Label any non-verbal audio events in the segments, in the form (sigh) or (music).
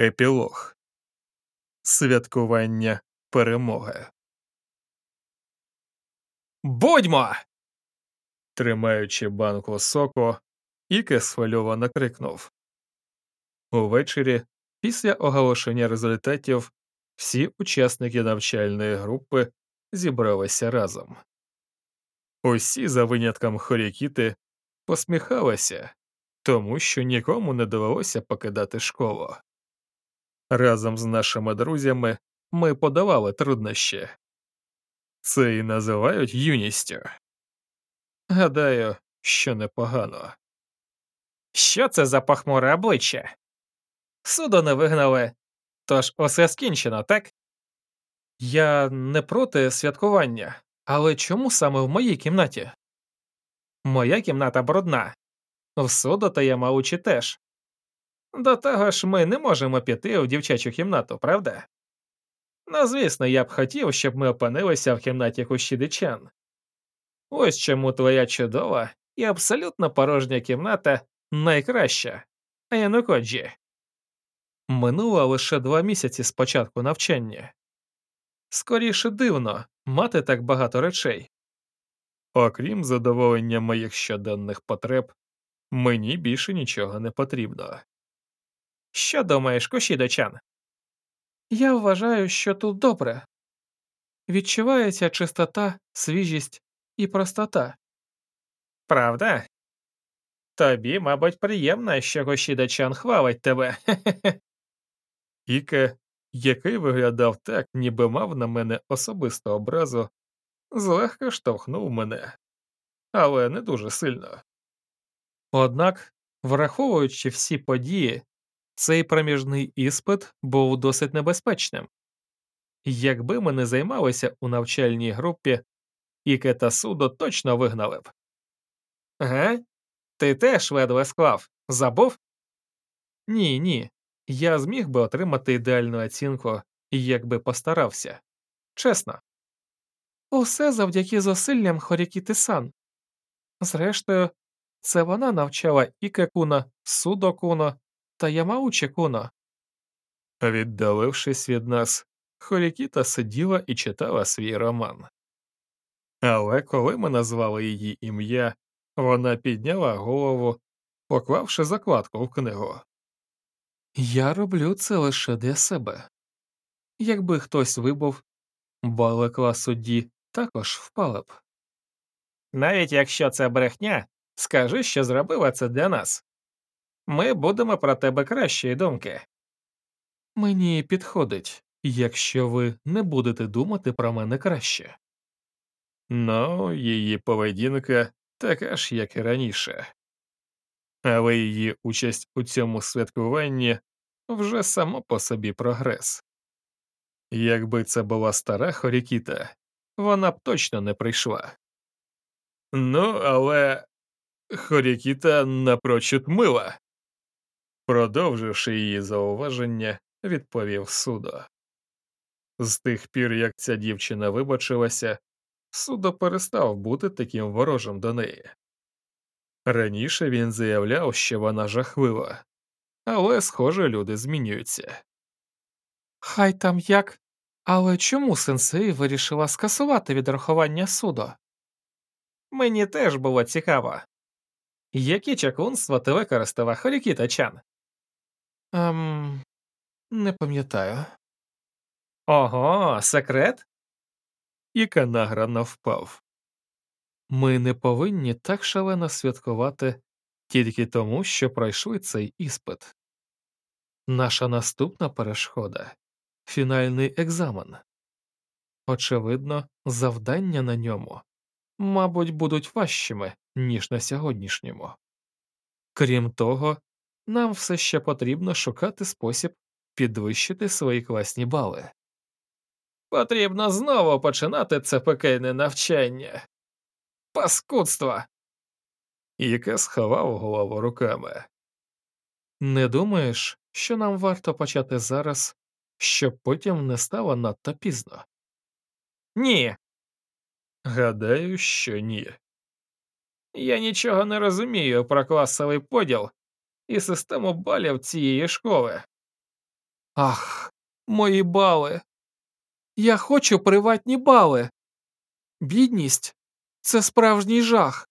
Епілог Святкування перемоги. Будьмо! Тримаючи банку соку, Іке схвильовано крикнув. Увечері, після оголошення результатів, всі учасники навчальної групи зібралися разом. Усі, за винятком Хорікіти, посміхалися, тому що нікому не довелося покидати школу. Разом з нашими друзями ми подавали труднощі. Це і називають юністю. Гадаю, що непогано. Що це за похмуре обличчя? Судо не вигнали, тож усе скінчено, так? Я не проти святкування, але чому саме в моїй кімнаті? Моя кімната брудна, в судо та Ямаучі теж. До того ж, ми не можемо піти в дівчачу кімнату, правда? Ну, звісно, я б хотів, щоб ми опинилися в кімнаті Кущідичан. Ось чому твоя чудова і абсолютно порожня кімната найкраща, а Янукоджі. Минуло лише два місяці з початку навчання. Скоріше дивно мати так багато речей. Окрім задоволення моїх щоденних потреб, мені більше нічого не потрібно. Що думаєш, Кушідочан? Я вважаю, що тут добре. Відчувається чистота, свіжість і простота. Правда? Тобі, мабуть, приємно, що Кушідочан хвалить тебе. (laughs) Іке, який виглядав так, ніби мав на мене особисту образу, злегка штовхнув мене, але не дуже сильно. Однак, враховуючи всі події, цей проміжний іспит був досить небезпечним. Якби ми не займалися у навчальній групі, Іке та Судо точно вигнали б. Ге? Ти теж ледве склав. Забув? Ні, ні. Я зміг би отримати ідеальну оцінку, якби постарався. Чесно. Усе завдяки зусиллям Хорікіти Сан. Зрештою, це вона навчала Іке Куна, Судо Куно та Ямаучі Куно. Віддалившись від нас, Хорікіта сиділа і читала свій роман. Але коли ми назвали її ім'я, вона підняла голову, поклавши закладку в книгу. Я роблю це лише для себе. Якби хтось вибув, бали класу Ді також впали б. Навіть якщо це брехня, скажи, що зробила це для нас. Ми будемо про тебе кращої думки. Мені підходить, якщо ви не будете думати про мене краще. Ну, її поведінка така ж, як і раніше. Але її участь у цьому святкуванні вже само по собі прогрес. Якби це була стара Хорікіта, вона б точно не прийшла. Ну, але Хорікіта напрочуд мила. Продовживши її зауваження, відповів судо. З тих пір, як ця дівчина вибачилася, судо перестав бути таким ворожим до неї. Раніше він заявляв, що вона жахлива, але, схоже, люди змінюються. Хай там як, але чому сенсей вирішила скасувати відрахування судо? Мені теж було цікаво. Які чаклунства ти використала Хорікіта Чан? Ем, не пам'ятаю. Ого, секрет? Іка награно впав. Ми не повинні так шалено святкувати тільки тому, що пройшли цей іспит. Наша наступна перешкода фінальний екзамен. Очевидно, завдання на ньому, мабуть, будуть важчими, ніж на сьогоднішньому. Крім того, нам все ще потрібно шукати спосіб підвищити свої класні бали. Потрібно знову починати це пекельне навчання. Паскудство. Іка сховав голову руками. Не думаєш, що нам варто почати зараз, щоб потім не стало надто пізно? Ні. Гадаю, що ні. Я нічого не розумію про класовий поділ і систему балів цієї школи. Ах, мої бали. Я хочу приватні бали. Бідність це справжній жах.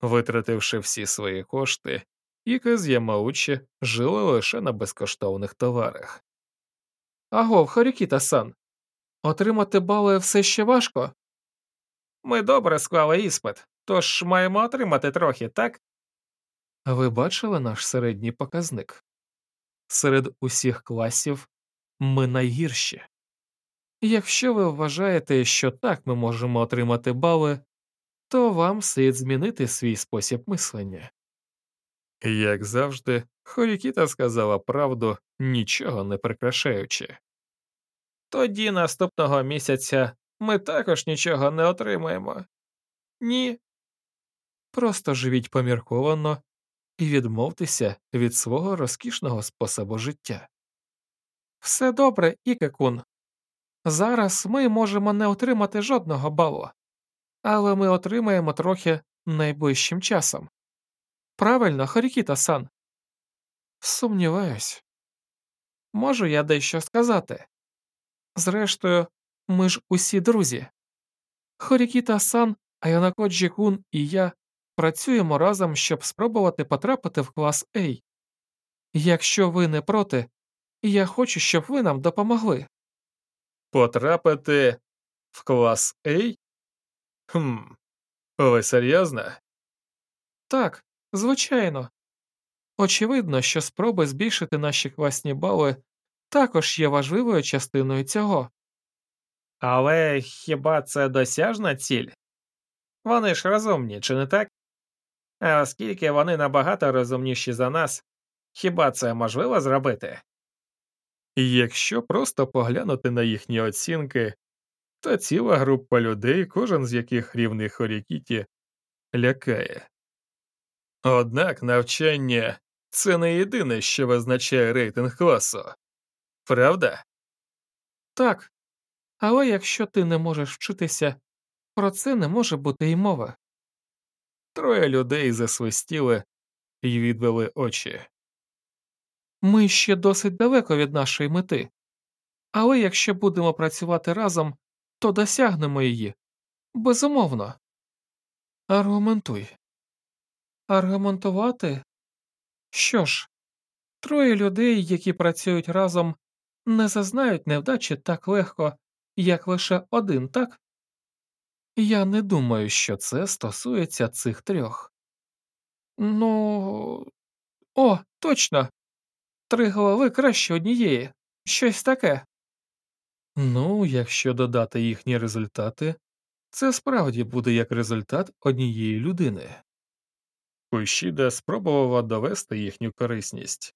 Витративши всі свої кошти, Іка з Ямаучі жили лише на безкоштовних товарах. Агов, Хорікіта сан, отримати бали все ще важко. Ми добре склали іспит, тож маємо отримати трохи, так? Ви бачили наш середній показник? Серед усіх класів ми найгірші. Якщо ви вважаєте, що так ми можемо отримати бали, то вам слід змінити свій спосіб мислення. Як завжди, Хорікіта сказала правду, нічого не прикрашаючи. Тоді наступного місяця ми також нічого не отримаємо. Ні. Просто живіть помірковано і відмовтеся від свого розкішного способу життя. Все добре, Ікекун. Зараз ми можемо не отримати жодного балу, але ми отримаємо трохи найближчим часом. Правильно, Хорікіта сан. Сумніваюсь. Можу я дещо сказати. Зрештою, ми ж усі друзі. Хорікіта сан, Аянакоджі кун і я працюємо разом, щоб спробувати потрапити в клас A. Якщо ви не проти, я хочу, щоб ви нам допомогли. Потрапити в клас A? Хм, ви серйозно? Так, звичайно. Очевидно, що спроби збільшити наші класні бали також є важливою частиною цього. Але хіба це досяжна ціль? Вони ж розумні, чи не так? А оскільки вони набагато розумніші за нас, хіба це можливо зробити? Якщо просто поглянути на їхні оцінки, то ціла група людей, кожен з яких рівний Хорікіті, лякає. Однак навчання це не єдине, що визначає рейтинг класу. Правда? Так. Але якщо ти не можеш вчитися, про це не може бути й мови. Троє людей засвистіли і відвели очі. Ми ще досить далеко від нашої мети, але якщо будемо працювати разом, то досягнемо її. Безумовно. Аргументуй. Аргументувати? Що ж, троє людей, які працюють разом, не зазнають невдачі так легко, як лише один, так? Я не думаю, що це стосується цих трьох. Ну. О, точно. Три голови краще однієї. Щось таке. Ну, якщо додати їхні результати, це справді буде як результат однієї людини. Кущіда спробувала довести їхню корисність,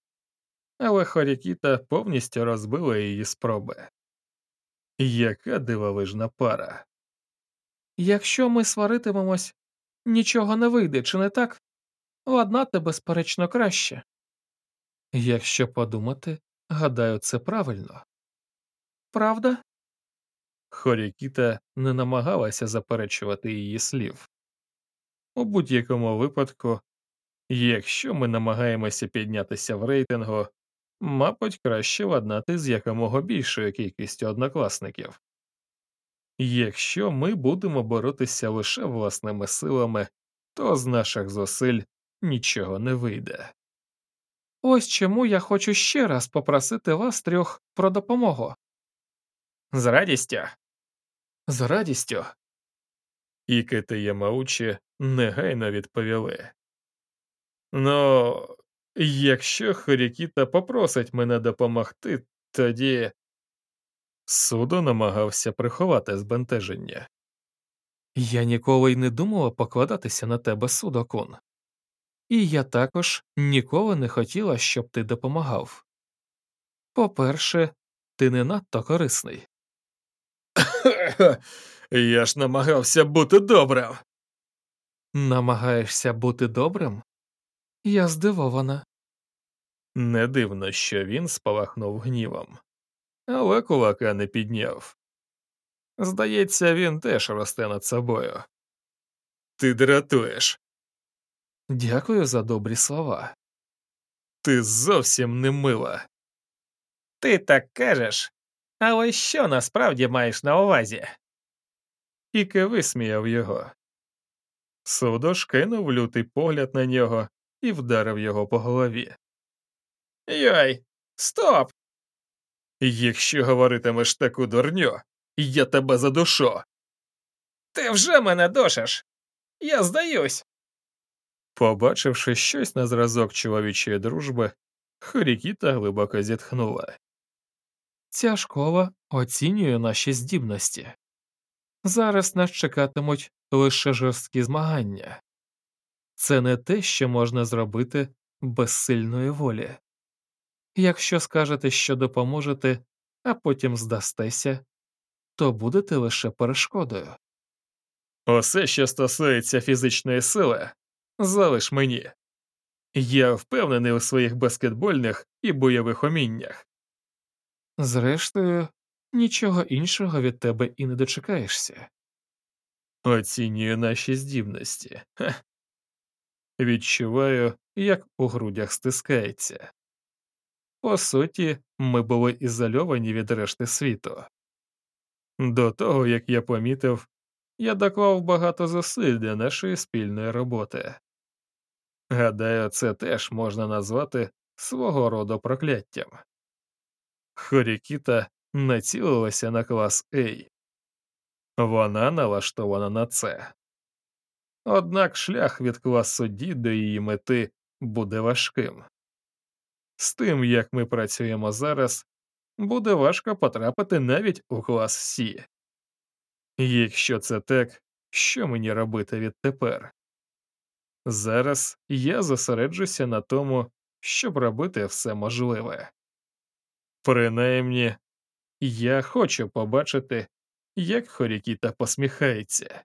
але Хорікіта повністю розбила її спроби. Яка дивовижна пара. Якщо ми сваритимемось, нічого не вийде, чи не так? Ладнати, безперечно, краще. Якщо подумати, гадаю, це правильно. Правда? Хорікіта не намагалася заперечувати її слів. У будь-якому випадку, якщо ми намагаємося піднятися в рейтингу, мабуть, краще ладнати з якомога більшою кількістю однокласників. Якщо ми будемо боротися лише власними силами, то з наших зусиль нічого не вийде. Ось чому я хочу ще раз попросити вас трьох про допомогу. З радістю. З радістю. Іки та Ямаучі негайно відповіли. Ну, якщо Хорікіта попросить мене допомогти, тоді. Судо намагався приховати збентеження. Я ніколи й не думала покладатися на тебе, судокун. І я також ніколи не хотіла, щоб ти допомагав. По-перше, ти не надто корисний. (coughs) Я ж намагався бути добрим. Намагаєшся бути добрим? Я здивована. Не дивно, що він спалахнув гнівом, але кулака не підняв. Здається, він теж росте над собою. Ти дратуєш. Дякую за добрі слова. Ти зовсім не мила. Ти так кажеш, але що насправді маєш на увазі? Іке висміяв його. Судош кинув лютий погляд на нього і вдарив його по голові. Йой, стоп! Якщо говоритимеш таку дурню, я тебе задушу. Ти вже мене душиш. Я здаюсь. Побачивши щось на зразок чоловічої дружби, Хорікіта глибоко зітхнула. Ця школа оцінює наші здібності. Зараз нас чекатимуть лише жорсткі змагання. Це не те, що можна зробити без сильної волі. Якщо скажете, що допоможете, а потім здастеся, то будете лише перешкодою. Усе, що стосується фізичної сили, залиш мені. Я впевнений у своїх баскетбольних і бойових уміннях. Зрештою, нічого іншого від тебе і не дочекаєшся. Оцінюю наші здібності. Ха. Відчуваю, як у грудях стискається. По суті, ми були ізольовані від решти світу. До того, як я помітив, я доклав багато зусиль для нашої спільної роботи. Гадаю, це теж можна назвати свого роду прокляттям. Хорікіта націлилася на клас A. Вона налаштована на це. Однак шлях від класу D до її мети буде важким. З тим, як ми працюємо зараз, буде важко потрапити навіть у клас C. Якщо це так, що мені робити відтепер? Зараз я зосереджуся на тому, щоб робити все можливе. Принаймні, я хочу побачити, як Хорікіта посміхається.